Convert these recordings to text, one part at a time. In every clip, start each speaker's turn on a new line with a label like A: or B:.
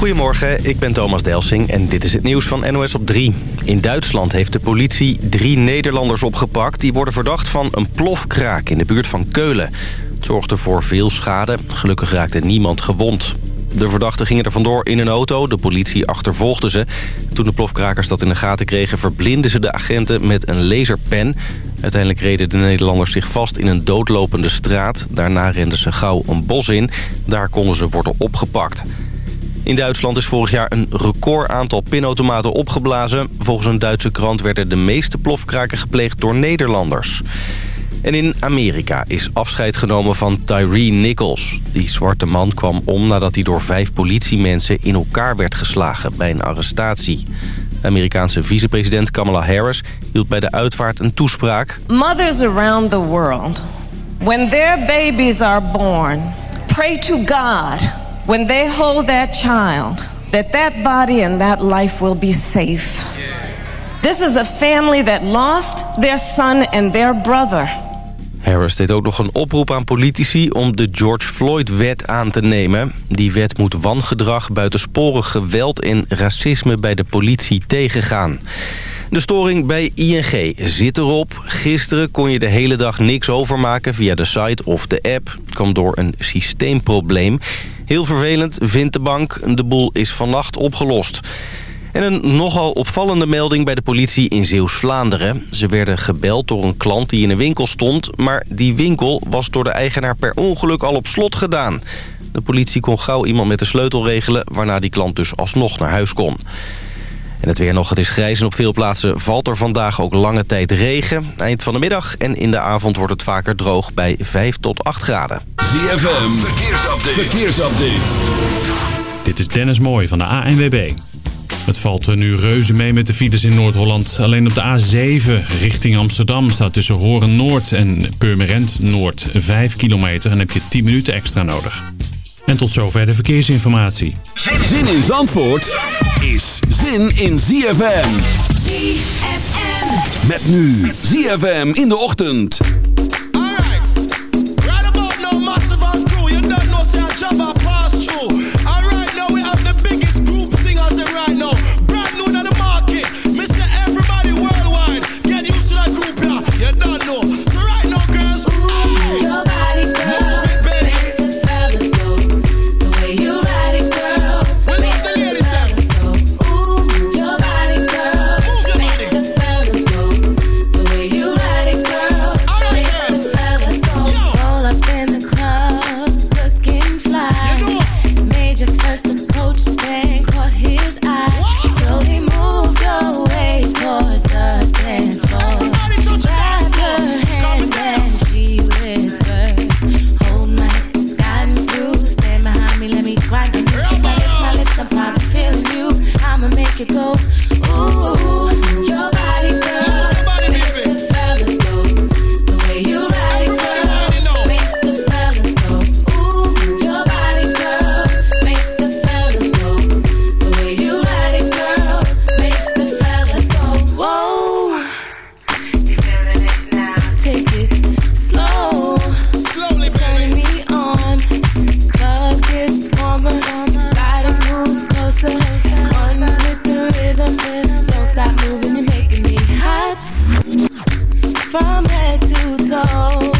A: Goedemorgen, ik ben Thomas Delsing en dit is het nieuws van NOS op 3. In Duitsland heeft de politie drie Nederlanders opgepakt... die worden verdacht van een plofkraak in de buurt van Keulen. Het zorgde voor veel schade. Gelukkig raakte niemand gewond. De verdachten gingen er vandoor in een auto. De politie achtervolgde ze. Toen de plofkrakers dat in de gaten kregen... verblinden ze de agenten met een laserpen. Uiteindelijk reden de Nederlanders zich vast in een doodlopende straat. Daarna renden ze gauw een bos in. Daar konden ze worden opgepakt. In Duitsland is vorig jaar een record aantal pinautomaten opgeblazen. Volgens een Duitse krant werden de meeste plofkraken gepleegd door Nederlanders. En in Amerika is afscheid genomen van Tyree Nichols. Die zwarte man kwam om nadat hij door vijf politiemensen in elkaar werd geslagen bij een arrestatie. Amerikaanse vicepresident Kamala Harris hield bij de uitvaart een toespraak.
B: Mothers around the world, when their babies are born, pray to God when they hold that child that that body and that life will be safe. This is a family that lost their son and their brother.
A: Harris deed ook nog een oproep aan politici om de George Floyd-wet aan te nemen. Die wet moet wangedrag, buitensporig geweld en racisme bij de politie tegengaan. De storing bij ING zit erop. Gisteren kon je de hele dag niks overmaken via de site of de app. Het kwam door een systeemprobleem. Heel vervelend, vindt de bank. De boel is vannacht opgelost. En een nogal opvallende melding bij de politie in Zeeuws-Vlaanderen. Ze werden gebeld door een klant die in een winkel stond... maar die winkel was door de eigenaar per ongeluk al op slot gedaan. De politie kon gauw iemand met de sleutel regelen... waarna die klant dus alsnog naar huis kon. En het weer nog, het is grijs en op veel plaatsen valt er vandaag ook lange tijd regen. Eind van de middag en in de avond wordt het vaker droog bij 5 tot 8 graden.
C: ZFM, verkeersupdate. verkeersupdate.
D: Dit is Dennis Mooij van de ANWB. Het valt er nu reuze mee met de files in Noord-Holland. Alleen op de A7 richting Amsterdam staat tussen Horen Noord en Purmerend Noord 5 kilometer en heb je 10 minuten extra nodig. En tot zover de verkeersinformatie.
C: Zin in Zandvoort is zin in ZFM.
E: ZFM.
C: Met nu ZFM in de ochtend.
F: Alright, right about now, massive and crew. You don't know, say I
E: From head to toe,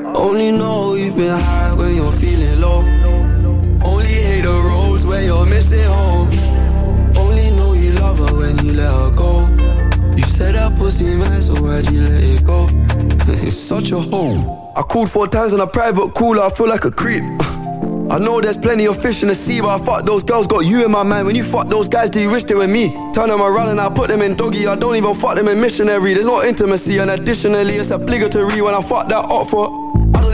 G: Only know you've been high when you're feeling low. Only hate the roads where you're missing home. Only know you love her when you let her go. You said that pussy man, so why'd you let it go? it's such a hole. I called four times on a private cooler, I feel like a creep. I know there's plenty of fish in the sea, but I fuck those girls, got you in my mind. When you fuck those guys, do you wish they were me? Turn them around and I put them in doggy. I don't even fuck them in missionary. There's no intimacy, and additionally, it's obligatory when I fuck that up for.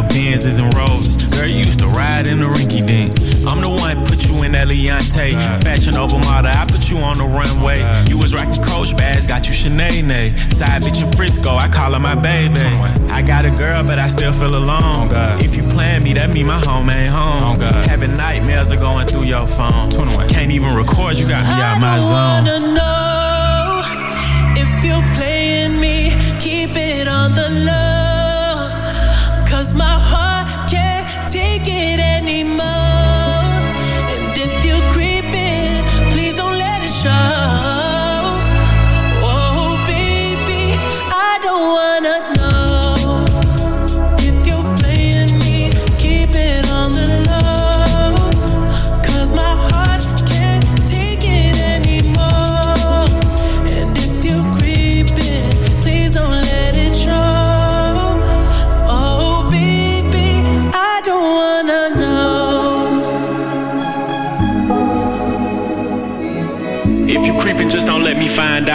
H: paper Benzes and Rolls. Girl, you used to ride in the rinky dink. I'm the one put you in that Leontay. Fashion over model, I put you on the runway. You was rocking Coach bags, got you Sinead. Side bitch in Frisco, I call her my baby. I got a girl, but I still feel alone. If you plan me, that mean my home ain't home. Having nightmares are going through your phone. Can't even record, you got me out my zone.
I: I wanna know if you're playing me, keep it on the low.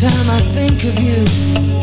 J: time I think
K: of you.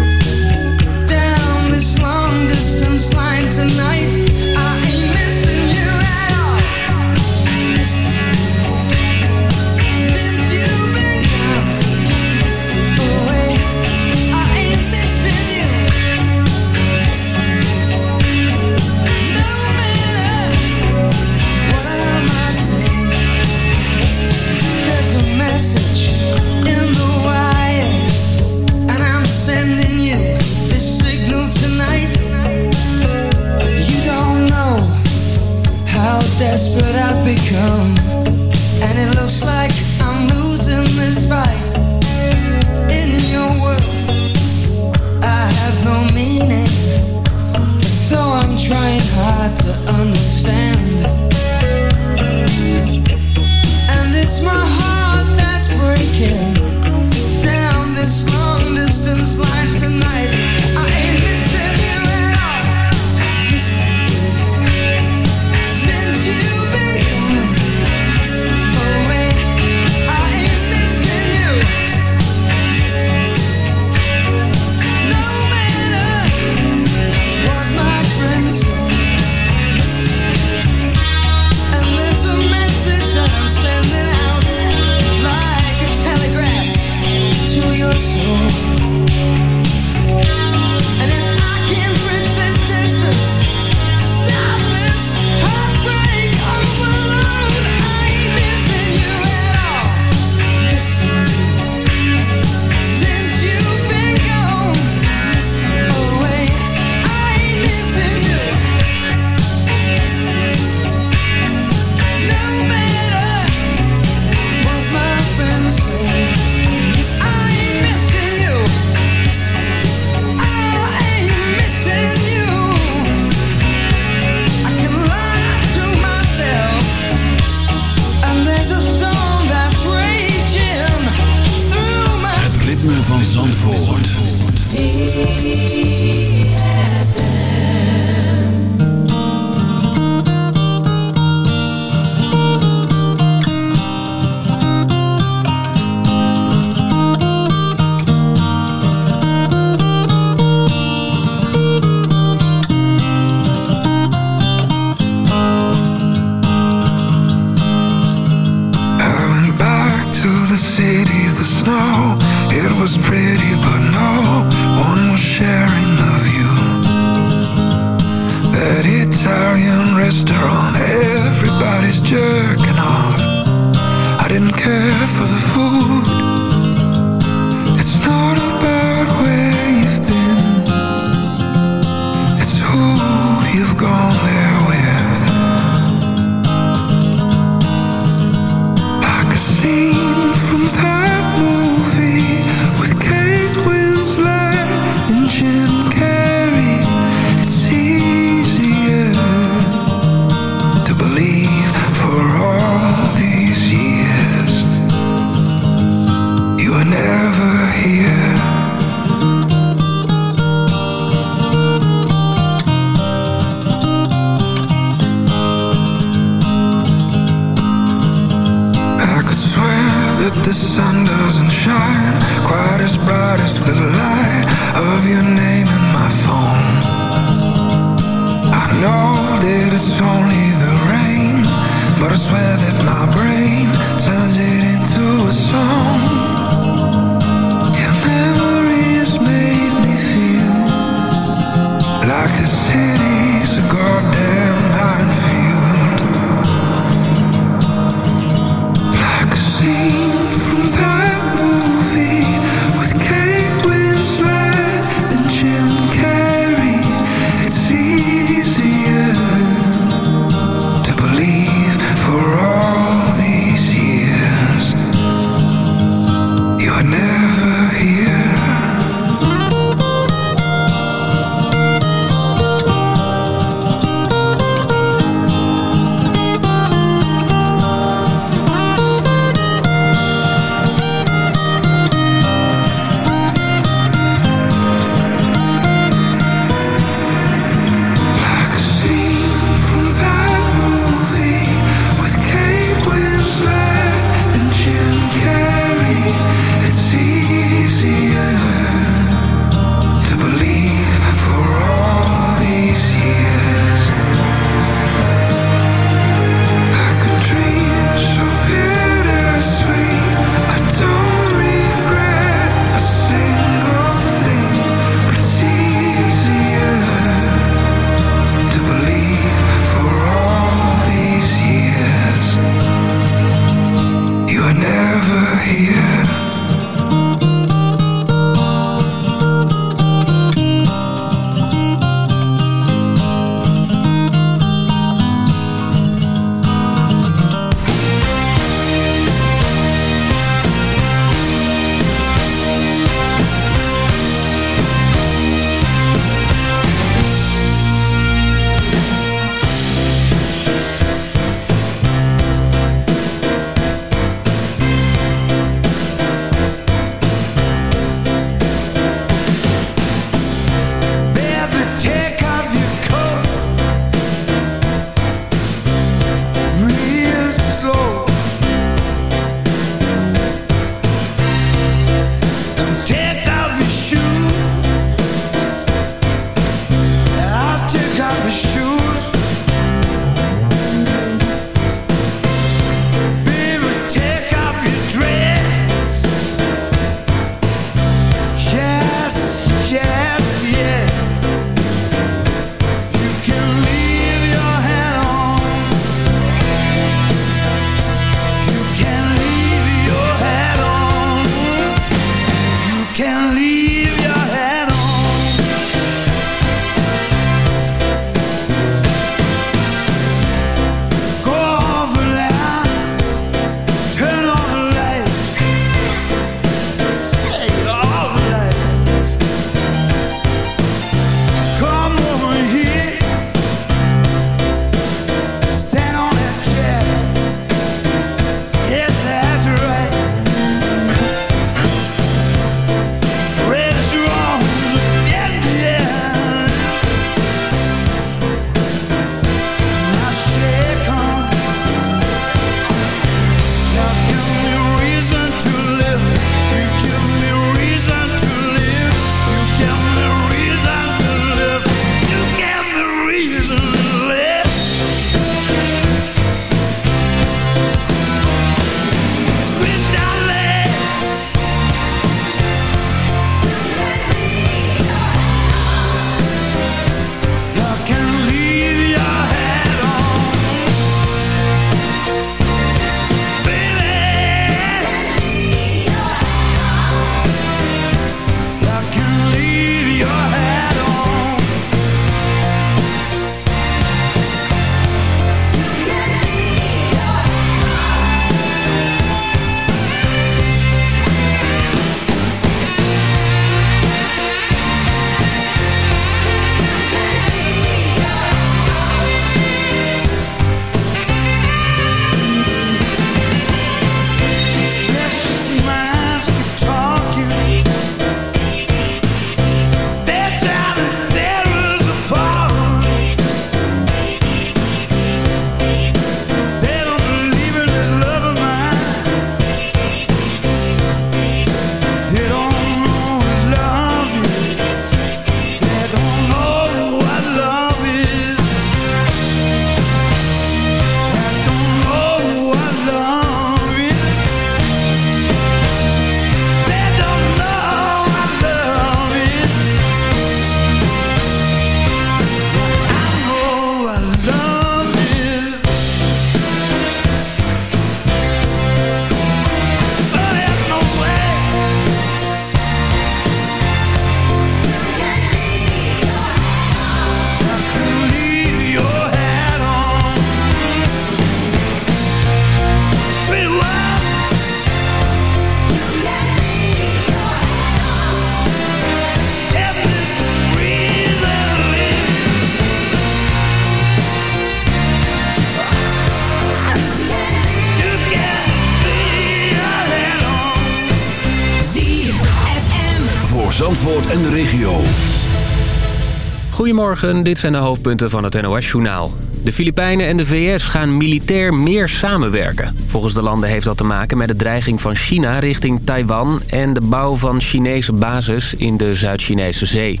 L: Goedemorgen, dit zijn de hoofdpunten van het NOS-journaal. De Filipijnen en de VS gaan militair meer samenwerken. Volgens de landen heeft dat te maken met de dreiging van China richting Taiwan... en de bouw van Chinese bases in de Zuid-Chinese zee.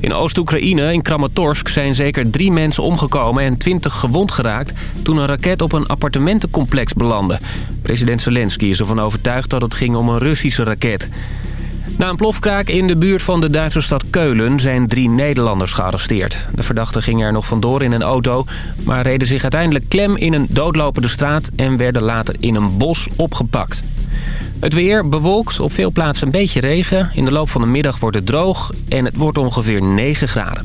L: In Oost-Oekraïne, in Kramatorsk, zijn zeker drie mensen omgekomen en twintig gewond geraakt... toen een raket op een appartementencomplex belandde. President Zelensky is ervan overtuigd dat het ging om een Russische raket. Na een plofkraak in de buurt van de Duitse stad Keulen zijn drie Nederlanders gearresteerd. De verdachten gingen er nog vandoor in een auto, maar reden zich uiteindelijk klem in een doodlopende straat en werden later in een bos opgepakt. Het weer bewolkt, op veel plaatsen een beetje regen. In de loop van de middag wordt het droog en het wordt ongeveer 9 graden.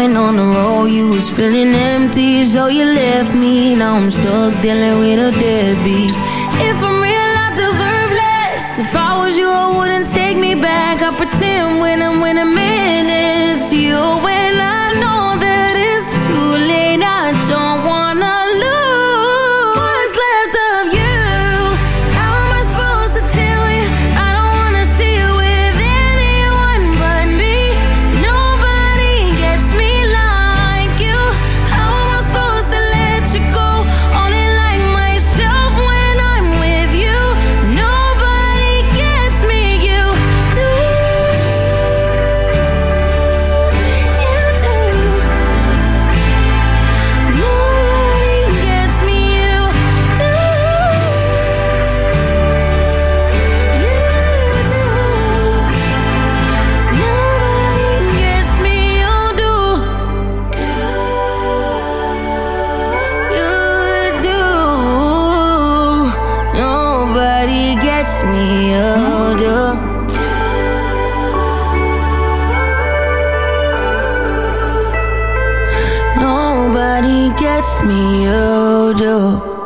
M: went on the road, you was feeling empty, so you left me. Now I'm stuck dealing with a deadbeat. Do do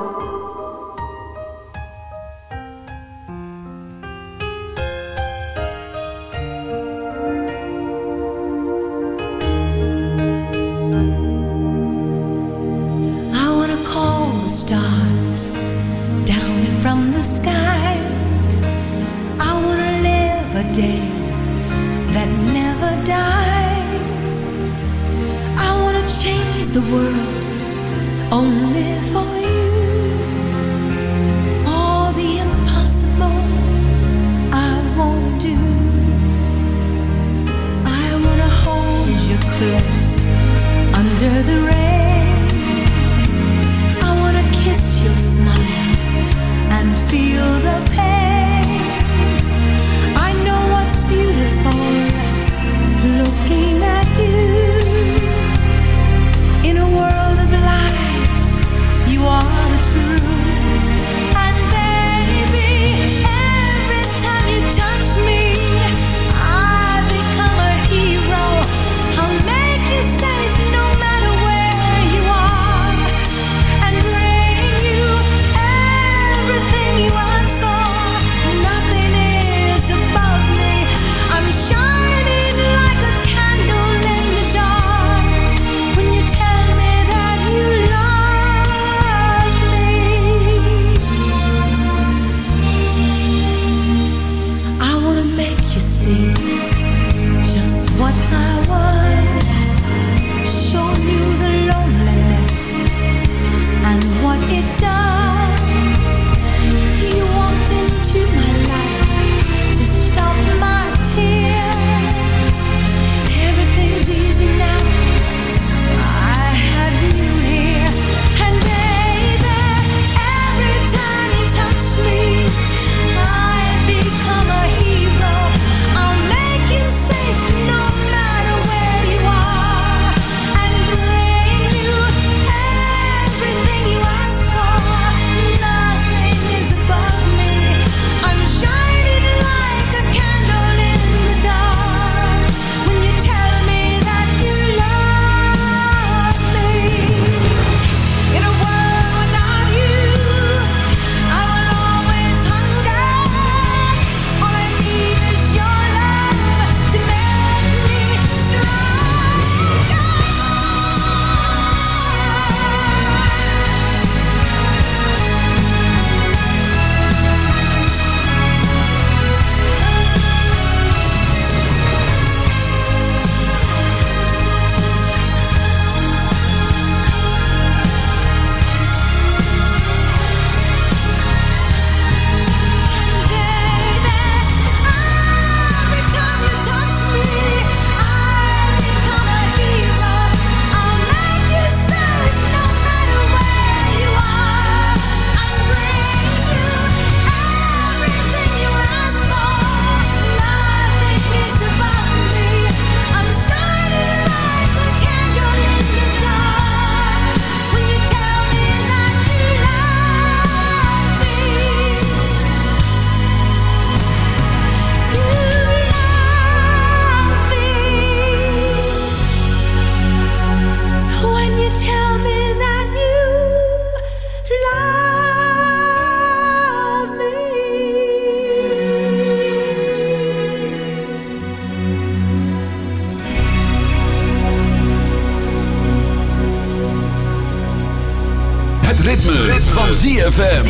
C: ZFM.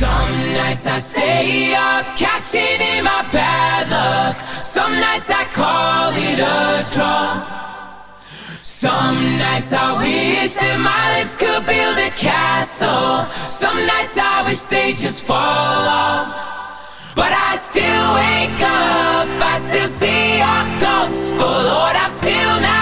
N: Some nights I stay up, cashing in my bad luck. Some nights I call it a draw. Some nights I wish that my lips could build a castle. Some nights I wish they just fall off. But I still wake up, I still see your ghost. Oh Lord, I'm still not.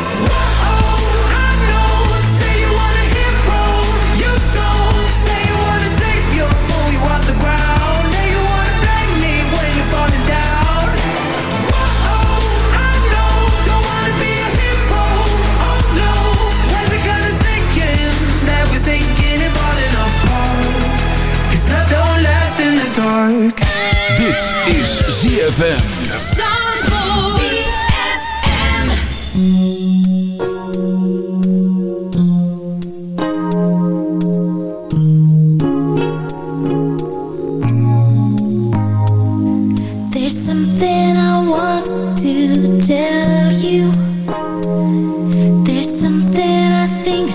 N: is ZFM.
M: There's something I want to tell you. There's something I think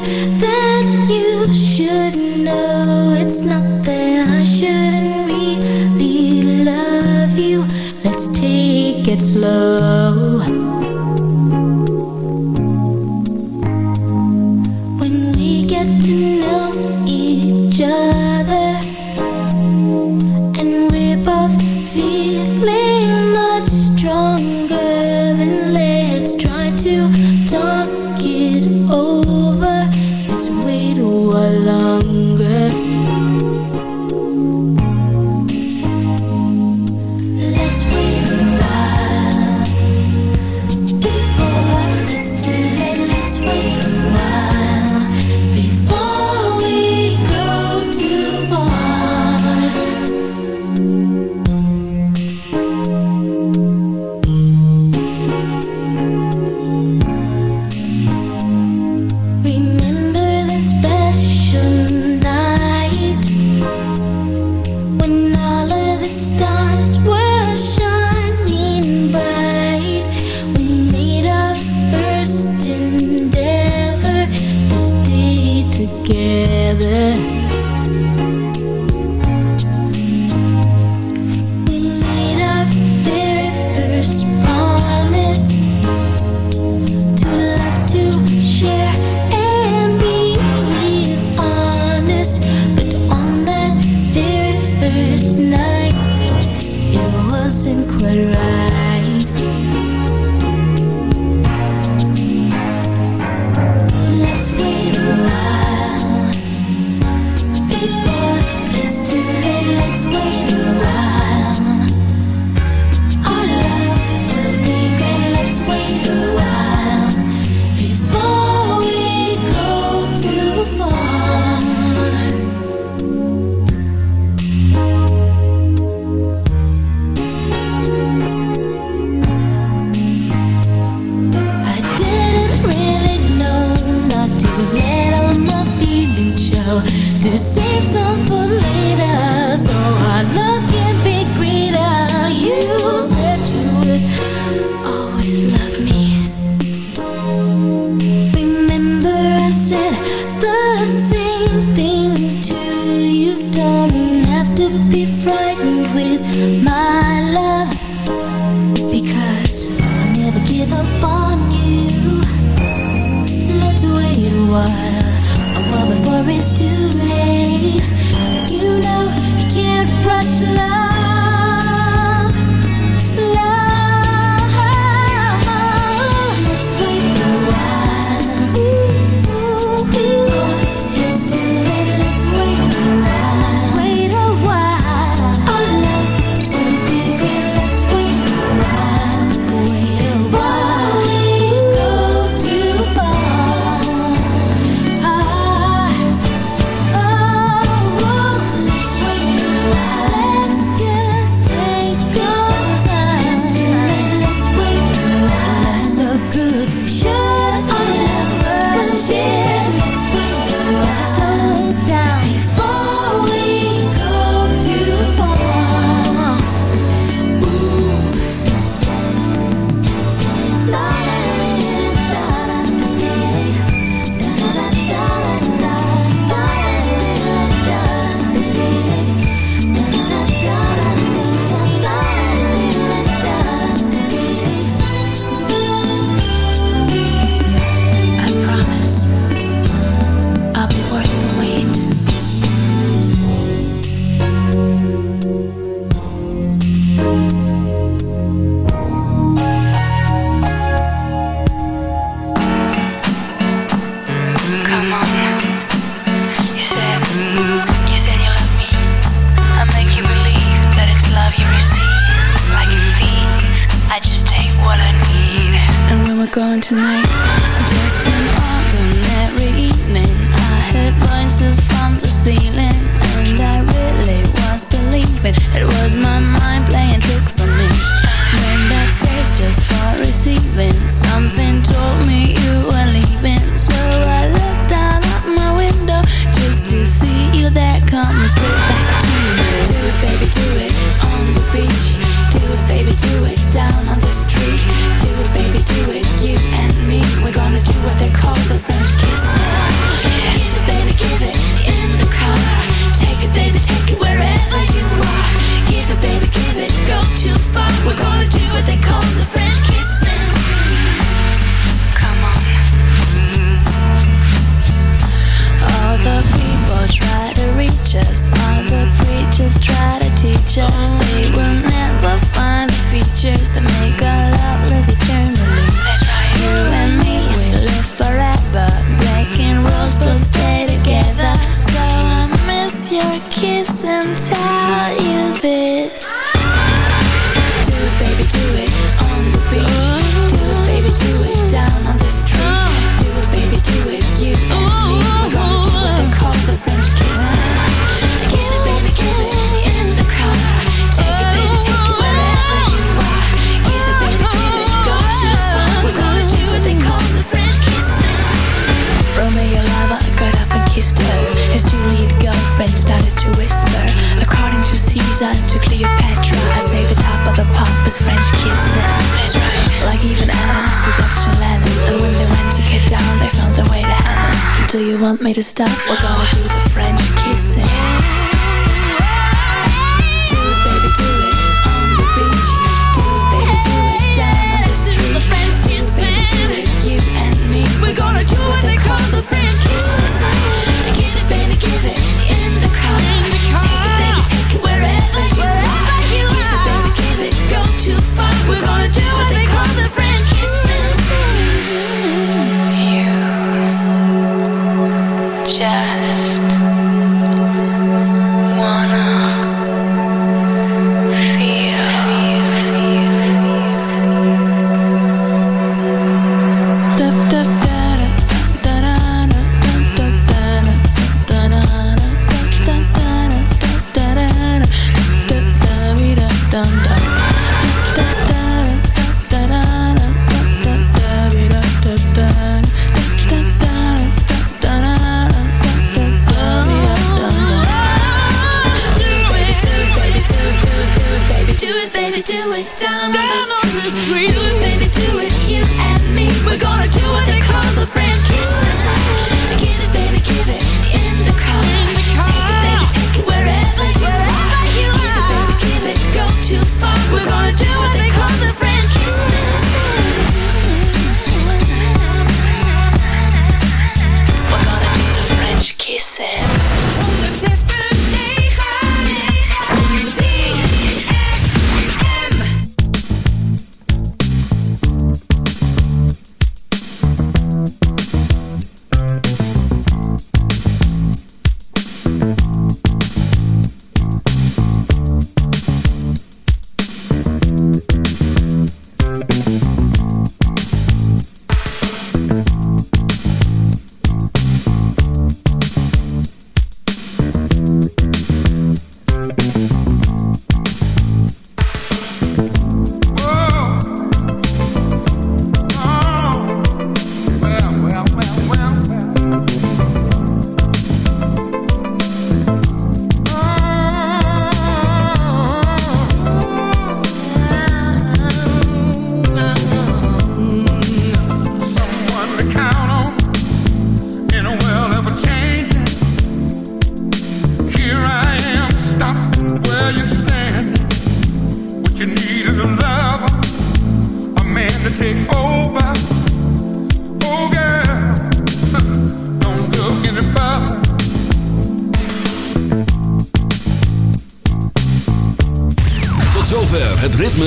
M: to
O: stop.